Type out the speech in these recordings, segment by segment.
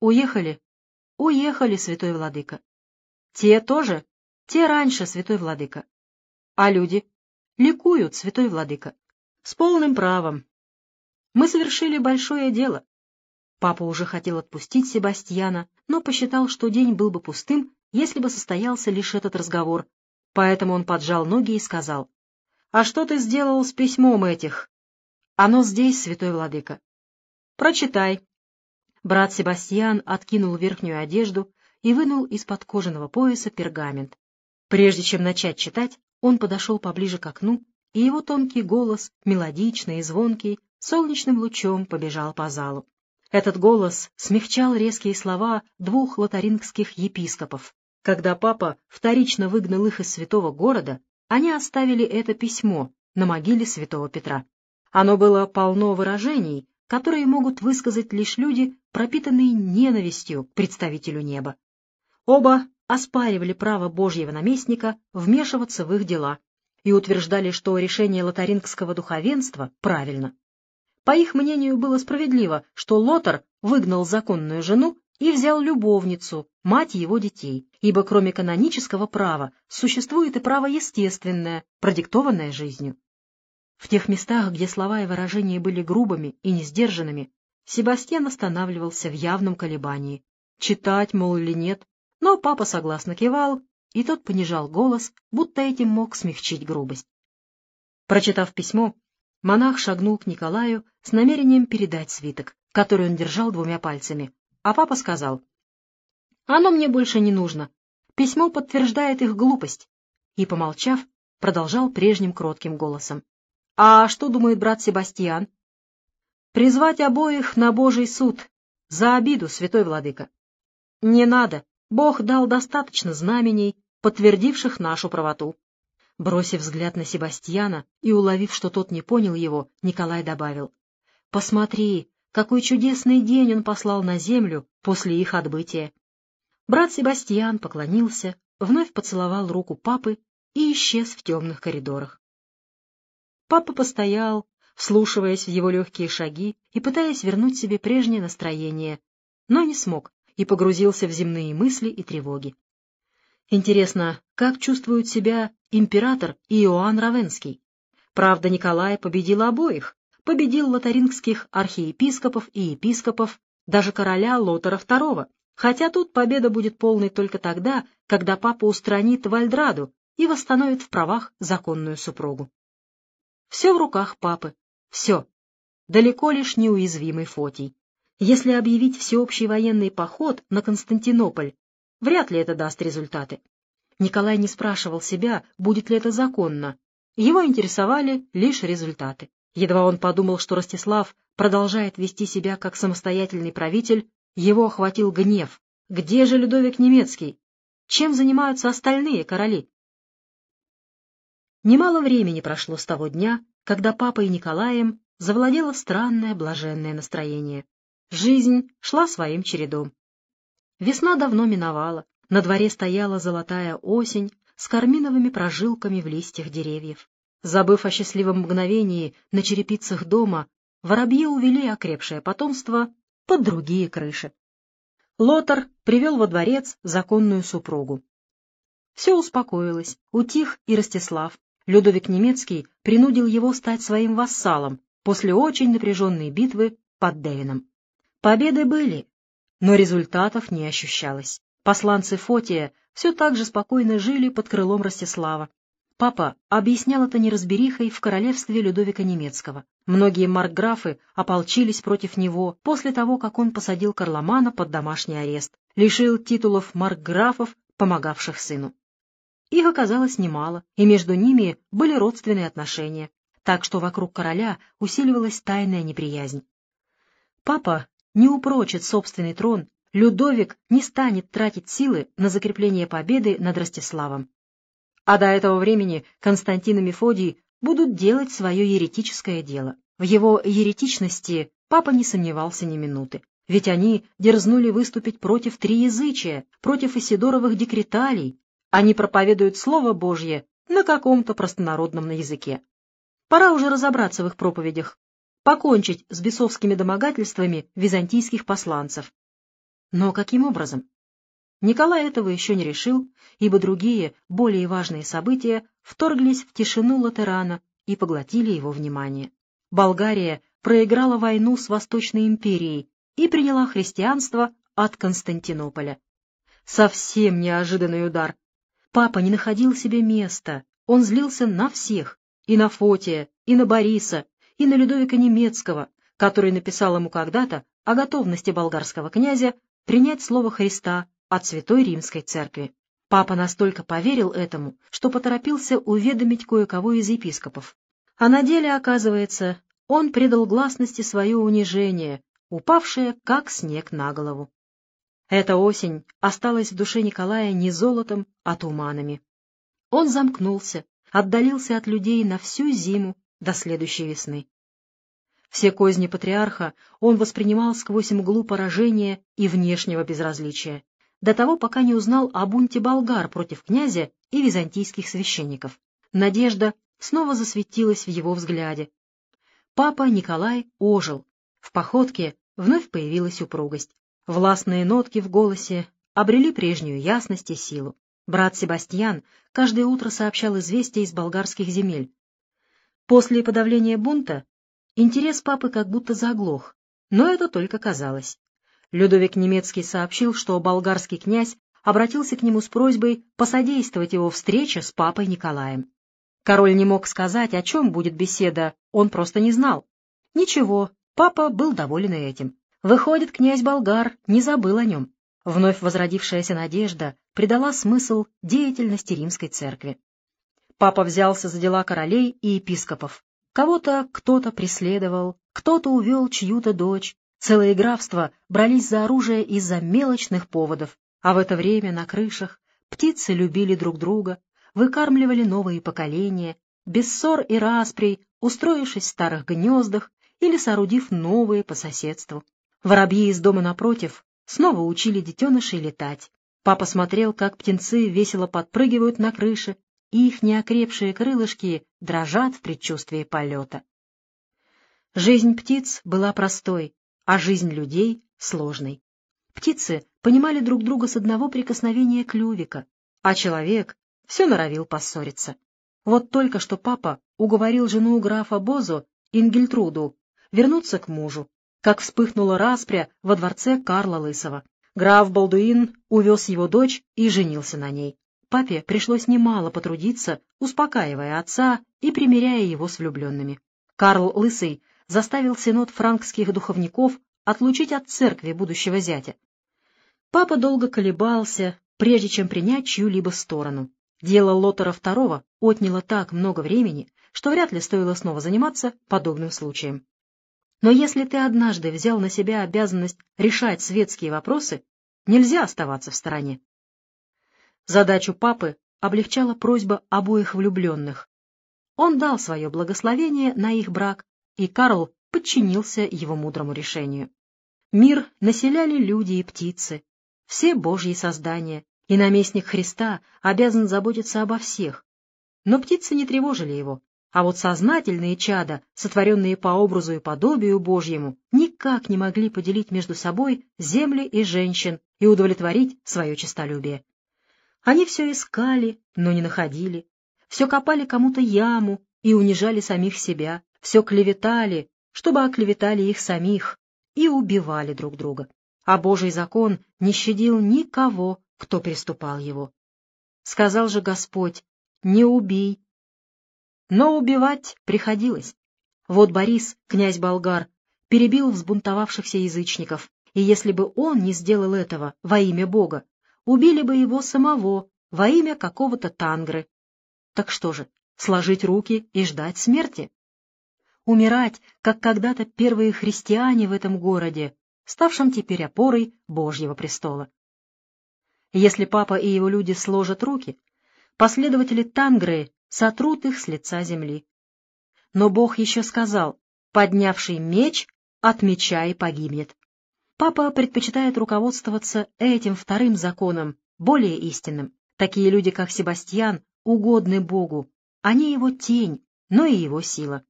Уехали? Уехали, святой владыка. Те тоже? Те раньше, святой владыка. А люди? Ликуют, святой владыка. С полным правом. Мы совершили большое дело. Папа уже хотел отпустить Себастьяна, но посчитал, что день был бы пустым, если бы состоялся лишь этот разговор. Поэтому он поджал ноги и сказал, «А что ты сделал с письмом этих?» «Оно здесь, святой владыка». «Прочитай». Брат Себастьян откинул верхнюю одежду и вынул из-под кожаного пояса пергамент. Прежде чем начать читать, он подошел поближе к окну, и его тонкий голос, мелодичный и звонкий, солнечным лучом побежал по залу. Этот голос смягчал резкие слова двух лотарингских епископов. Когда папа вторично выгнал их из святого города, они оставили это письмо на могиле святого Петра. Оно было полно выражений, которые могут высказать лишь люди, пропитанные ненавистью к представителю неба. Оба оспаривали право Божьего наместника вмешиваться в их дела и утверждали, что решение лотарингского духовенства правильно. По их мнению, было справедливо, что Лотар выгнал законную жену и взял любовницу, мать его детей, ибо кроме канонического права существует и право естественное, продиктованное жизнью. В тех местах, где слова и выражения были грубыми и несдержанными, Себастьян останавливался в явном колебании. Читать, мол, или нет, но папа согласно кивал, и тот понижал голос, будто этим мог смягчить грубость. Прочитав письмо, монах шагнул к Николаю с намерением передать свиток, который он держал двумя пальцами, а папа сказал, «Оно мне больше не нужно. Письмо подтверждает их глупость». И, помолчав, продолжал прежним кротким голосом. «А что думает брат Себастьян?» «Призвать обоих на Божий суд. За обиду, святой владыка». «Не надо. Бог дал достаточно знамений, подтвердивших нашу правоту. Бросив взгляд на Себастьяна и уловив, что тот не понял его, Николай добавил. — Посмотри, какой чудесный день он послал на землю после их отбытия. Брат Себастьян поклонился, вновь поцеловал руку папы и исчез в темных коридорах. Папа постоял, вслушиваясь в его легкие шаги и пытаясь вернуть себе прежнее настроение, но не смог, и погрузился в земные мысли и тревоги. Интересно, как чувствуют себя император и Иоанн Равенский? Правда, Николай победил обоих, победил лотарингских архиепископов и епископов, даже короля Лотара II, хотя тут победа будет полной только тогда, когда папа устранит Вальдраду и восстановит в правах законную супругу. Все в руках папы, все. Далеко лишь неуязвимый Фотий. Если объявить всеобщий военный поход на Константинополь, вряд ли это даст результаты. Николай не спрашивал себя, будет ли это законно. Его интересовали лишь результаты. Едва он подумал, что Ростислав продолжает вести себя как самостоятельный правитель, его охватил гнев. Где же Людовик Немецкий? Чем занимаются остальные короли? Немало времени прошло с того дня, когда папой Николаем завладело странное блаженное настроение. Жизнь шла своим чередом. Весна давно миновала, на дворе стояла золотая осень с карминовыми прожилками в листьях деревьев. Забыв о счастливом мгновении на черепицах дома, воробьи увели окрепшее потомство под другие крыши. Лотар привел во дворец законную супругу. Все успокоилось, утих и Ростислав. Людовик Немецкий принудил его стать своим вассалом после очень напряженной битвы под Девином. Победы были, но результатов не ощущалось. Посланцы Фотия все так же спокойно жили под крылом Ростислава. Папа объяснял это неразберихой в королевстве Людовика Немецкого. Многие маркграфы ополчились против него после того, как он посадил Карломана под домашний арест, лишил титулов маркграфов, помогавших сыну. Их оказалось немало, и между ними были родственные отношения, так что вокруг короля усиливалась тайная неприязнь. Папа не упрочит собственный трон, Людовик не станет тратить силы на закрепление победы над Ростиславом. А до этого времени Константин и Мефодий будут делать свое еретическое дело. В его еретичности папа не сомневался ни минуты, ведь они дерзнули выступить против триязычия, против Исидоровых декреталей. Они проповедуют Слово Божье на каком-то простонародном языке. Пора уже разобраться в их проповедях, покончить с бесовскими домогательствами византийских посланцев. Но каким образом? Николай этого еще не решил, ибо другие, более важные события вторглись в тишину Латерана и поглотили его внимание. Болгария проиграла войну с Восточной империей и приняла христианство от Константинополя. Совсем неожиданный удар. Папа не находил себе места, он злился на всех, и на Фотия, и на Бориса, и на Людовика Немецкого, который написал ему когда-то о готовности болгарского князя принять слово Христа от Святой Римской Церкви. Папа настолько поверил этому, что поторопился уведомить кое-кого из епископов. А на деле, оказывается, он предал гласности свое унижение, упавшее, как снег на голову. Эта осень осталась в душе Николая не золотом, а туманами. Он замкнулся, отдалился от людей на всю зиму до следующей весны. Все козни патриарха он воспринимал сквозь мглу поражения и внешнего безразличия, до того, пока не узнал о бунте болгар против князя и византийских священников. Надежда снова засветилась в его взгляде. Папа Николай ожил. В походке вновь появилась упругость. Властные нотки в голосе обрели прежнюю ясность и силу. Брат Себастьян каждое утро сообщал известия из болгарских земель. После подавления бунта интерес папы как будто заглох, но это только казалось. Людовик Немецкий сообщил, что болгарский князь обратился к нему с просьбой посодействовать его встрече с папой Николаем. Король не мог сказать, о чем будет беседа, он просто не знал. Ничего, папа был доволен этим. Выходит, князь болгар не забыл о нем. Вновь возродившаяся надежда придала смысл деятельности римской церкви. Папа взялся за дела королей и епископов. Кого-то кто-то преследовал, кто-то увел чью-то дочь. Целые графства брались за оружие из-за мелочных поводов, а в это время на крышах птицы любили друг друга, выкармливали новые поколения, без ссор и расприй, устроившись в старых гнездах или соорудив новые по соседству. Воробьи из дома напротив снова учили детенышей летать. Папа смотрел, как птенцы весело подпрыгивают на крыше, и их неокрепшие крылышки дрожат в предчувствии полета. Жизнь птиц была простой, а жизнь людей — сложной. Птицы понимали друг друга с одного прикосновения клювика, а человек все норовил поссориться. Вот только что папа уговорил жену графа Бозу, Ингельтруду, вернуться к мужу, как вспыхнула распря во дворце Карла Лысого. Граф Балдуин увез его дочь и женился на ней. Папе пришлось немало потрудиться, успокаивая отца и примиряя его с влюбленными. Карл Лысый заставил синод франкских духовников отлучить от церкви будущего зятя. Папа долго колебался, прежде чем принять чью-либо сторону. Дело Лотера II отняло так много времени, что вряд ли стоило снова заниматься подобным случаем. Но если ты однажды взял на себя обязанность решать светские вопросы, нельзя оставаться в стороне. Задачу папы облегчала просьба обоих влюбленных. Он дал свое благословение на их брак, и Карл подчинился его мудрому решению. Мир населяли люди и птицы, все божьи создания, и наместник Христа обязан заботиться обо всех. Но птицы не тревожили его, а вот сознательные чада, сотворенные по образу и подобию Божьему, никак не могли поделить между собой земли и женщин и удовлетворить свое честолюбие. Они все искали, но не находили, все копали кому-то яму и унижали самих себя, все клеветали, чтобы оклеветали их самих, и убивали друг друга. А Божий закон не щадил никого, кто приступал его. Сказал же Господь, не убей, но убивать приходилось. Вот Борис, князь болгар, перебил взбунтовавшихся язычников, и если бы он не сделал этого во имя Бога, убили бы его самого во имя какого-то тангры. Так что же, сложить руки и ждать смерти? Умирать, как когда-то первые христиане в этом городе, ставшем теперь опорой Божьего престола. Если папа и его люди сложат руки, последователи Тангры сотрут их с лица земли. Но Бог еще сказал, поднявший меч от меча и погибнет. Папа предпочитает руководствоваться этим вторым законом, более истинным. Такие люди, как Себастьян, угодны Богу. Они его тень, но и его сила.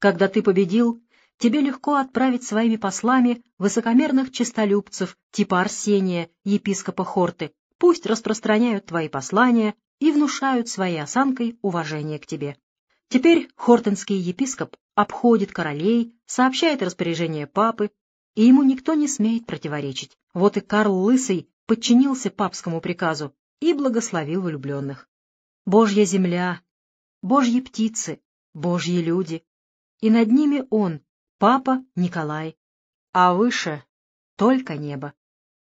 Когда ты победил, тебе легко отправить своими послами высокомерных честолюбцев типа Арсения, епископа Хорты, пусть распространяют твои послания и внушают своей осанкой уважение к тебе. Теперь хортенский епископ обходит королей, сообщает распоряжение папы, и ему никто не смеет противоречить. Вот и Карл Лысый подчинился папскому приказу и благословил влюбленных. Божья земля, божьи птицы, божьи люди, и над ними он, папа Николай, а выше только небо.